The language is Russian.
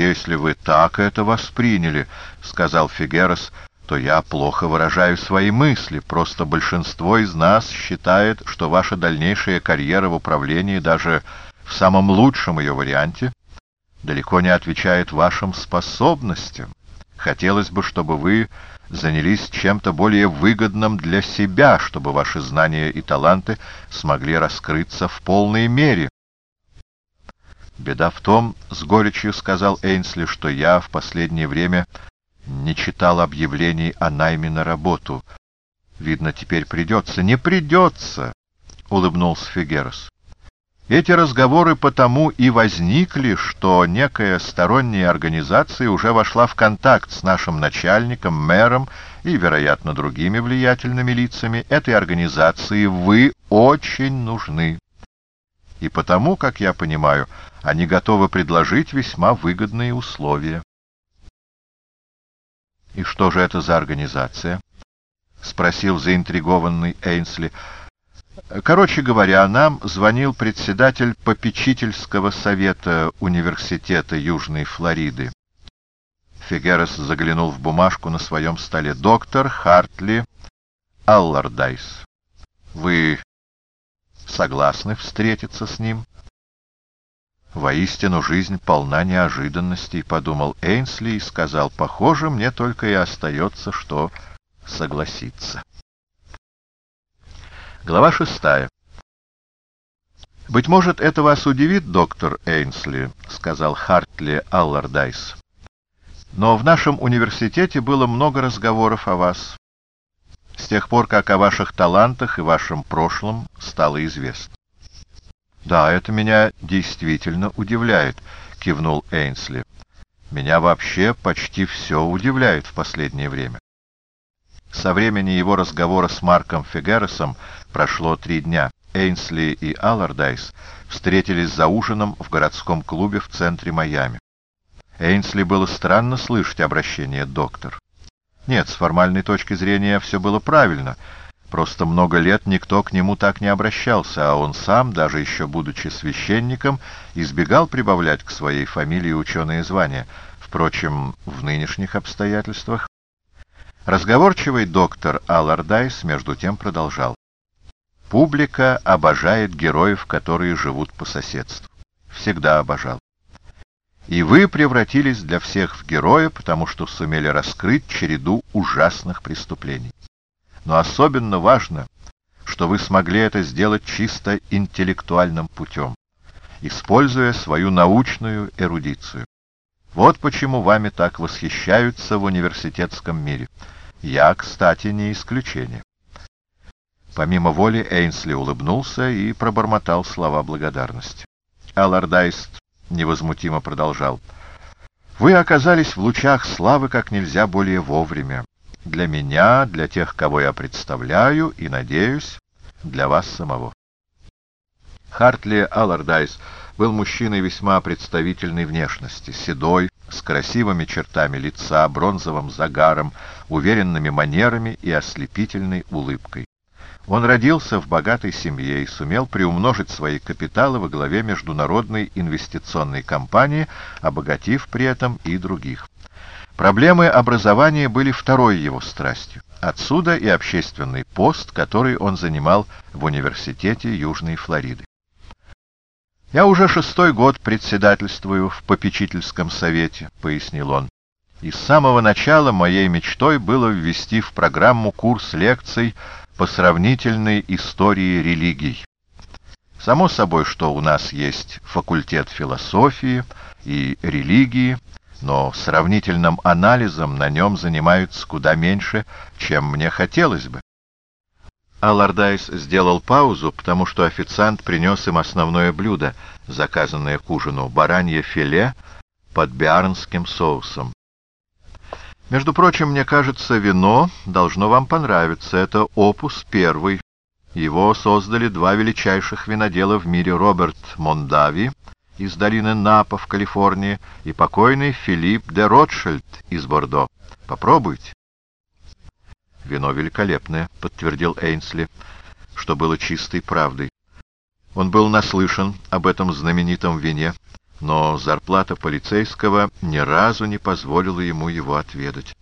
«Если вы так это восприняли, — сказал Фигерос, — то я плохо выражаю свои мысли. Просто большинство из нас считает, что ваша дальнейшая карьера в управлении даже в самом лучшем ее варианте далеко не отвечает вашим способностям. Хотелось бы, чтобы вы занялись чем-то более выгодным для себя, чтобы ваши знания и таланты смогли раскрыться в полной мере. «Беда в том, — с горечью сказал Эйнсли, — что я в последнее время не читал объявлений о найме на работу. Видно, теперь придется. Не придется, — улыбнулся Фигерос. Эти разговоры потому и возникли, что некая сторонняя организация уже вошла в контакт с нашим начальником, мэром и, вероятно, другими влиятельными лицами. Этой организации вы очень нужны. И потому, как я понимаю, они готовы предложить весьма выгодные условия. «И что же это за организация?» — спросил заинтригованный Эйнсли. «Короче говоря, нам звонил председатель попечительского совета Университета Южной Флориды. Фигерес заглянул в бумажку на своем столе. «Доктор Хартли Аллардайс, вы согласны встретиться с ним?» «Воистину, жизнь полна неожиданностей», — подумал Эйнсли и сказал, «похоже, мне только и остается, что согласиться». Глава шестая. «Быть может, это вас удивит, доктор Эйнсли», — сказал Хартли Аллардайс. «Но в нашем университете было много разговоров о вас, с тех пор, как о ваших талантах и вашем прошлом стало известно. «Да, это меня действительно удивляет», — кивнул Эйнсли. «Меня вообще почти все удивляет в последнее время». Со времени его разговора с Марком Фигересом прошло три дня. Эйнсли и Аллардайс встретились за ужином в городском клубе в центре Майами. Эйнсли было странно слышать обращение «доктор». Нет, с формальной точки зрения все было правильно — Просто много лет никто к нему так не обращался, а он сам, даже еще будучи священником, избегал прибавлять к своей фамилии ученые звания. Впрочем, в нынешних обстоятельствах... Разговорчивый доктор Аллардайс между тем продолжал. Публика обожает героев, которые живут по соседству. Всегда обожал. И вы превратились для всех в героя, потому что сумели раскрыть череду ужасных преступлений но особенно важно, что вы смогли это сделать чисто интеллектуальным путем, используя свою научную эрудицию. Вот почему вами так восхищаются в университетском мире. Я, кстати, не исключение. Помимо воли Эйнсли улыбнулся и пробормотал слова благодарности. Аллардайст невозмутимо продолжал. «Вы оказались в лучах славы как нельзя более вовремя для меня, для тех, кого я представляю, и, надеюсь, для вас самого. Хартли Аллардайс был мужчиной весьма представительной внешности, седой, с красивыми чертами лица, бронзовым загаром, уверенными манерами и ослепительной улыбкой. Он родился в богатой семье и сумел приумножить свои капиталы во главе международной инвестиционной компании, обогатив при этом и других. Проблемы образования были второй его страстью. Отсюда и общественный пост, который он занимал в Университете Южной Флориды. «Я уже шестой год председательствую в попечительском совете», — пояснил он. «И с самого начала моей мечтой было ввести в программу курс лекций по сравнительной истории религий. Само собой, что у нас есть факультет философии и религии, но сравнительным анализом на нем занимаются куда меньше, чем мне хотелось бы. Аллардайс сделал паузу, потому что официант принес им основное блюдо, заказанное к ужину — баранье филе под биарнским соусом. Между прочим, мне кажется, вино должно вам понравиться. Это опус первый. Его создали два величайших винодела в мире Роберт Мондави из долины Напа в Калифорнии и покойный Филипп де Ротшильд из Бордо. Попробуйте. «Вино великолепное», — подтвердил Эйнсли, что было чистой правдой. Он был наслышан об этом знаменитом вине, но зарплата полицейского ни разу не позволила ему его отведать.